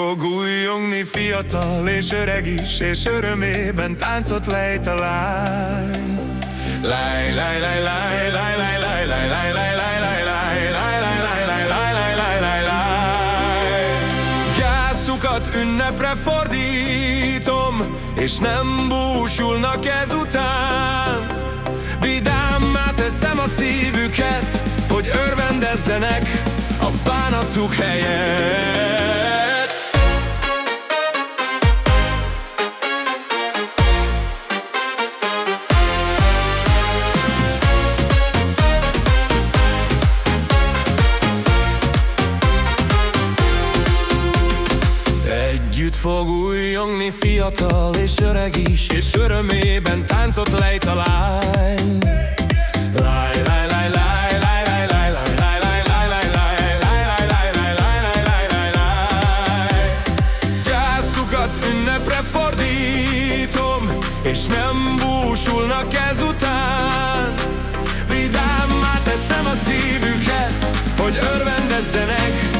Fog újjongni fiatal és öreg is, és örömében táncot lejt a lány. Láj, láj, láj, láj, láj, láj, láj, láj, láj, láj, láj, láj, láj, láj, láj, láj, láj, láj, láj. Gászukat ünnepre fordítom, és nem búsulnak ezután. Vidámmá teszem a szívüket, hogy örvendezzenek a bánatuk helyett. Fiatal és öreg is És örömében táncot lejt a lány Láj, láj, láj, láj ünnepre fordítom És nem búsulnak ezután Vidámmá teszem a szívüket Hogy örvendezzenek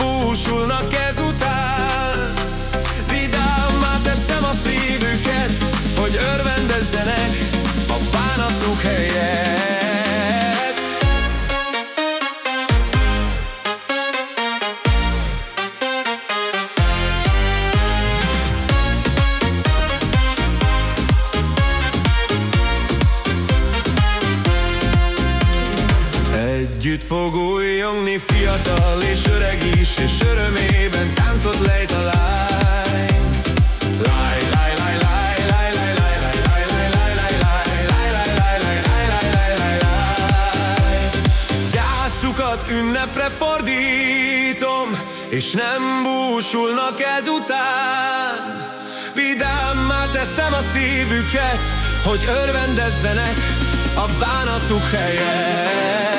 fog újjongni fiatal és öreg is És örömében táncot lejt a lány Láj, láj, láj, láj, láj, láj, láj, láj, láj, láj, láj, láj, láj, láj, láj, láj, láj. Gyászukat ünnepre fordítom És nem búsulnak ezután Vidámmá teszem a szívüket Hogy örvendezzenek a bánatuk helyett